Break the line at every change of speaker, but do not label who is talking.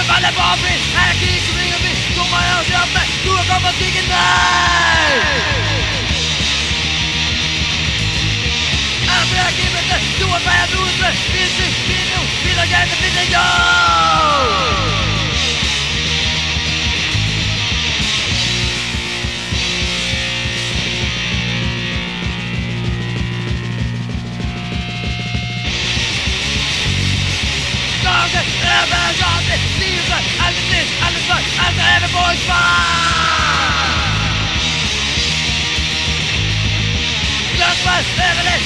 Kommer faller bakvis, här krig som ringer vi Domar jag ser upp mig, du stigen nej Alla blir givet, du har färgat blodet Finns det, finns det, finns det, finns det, Livet, alldeles är över